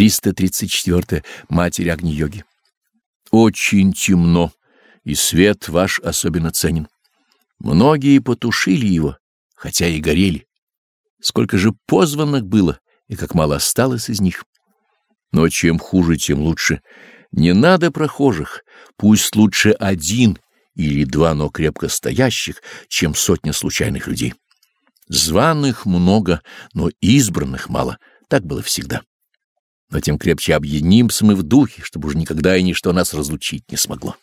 334. Матерь Агни-йоги. Очень темно, и свет ваш особенно ценен. Многие потушили его, хотя и горели. Сколько же позванных было, и как мало осталось из них. Но чем хуже, тем лучше. Не надо прохожих, пусть лучше один или два, но крепко стоящих, чем сотня случайных людей. Званых много, но избранных мало. Так было всегда. Но тем крепче объединимся мы в духе, чтобы уж никогда и ничто нас разлучить не смогло.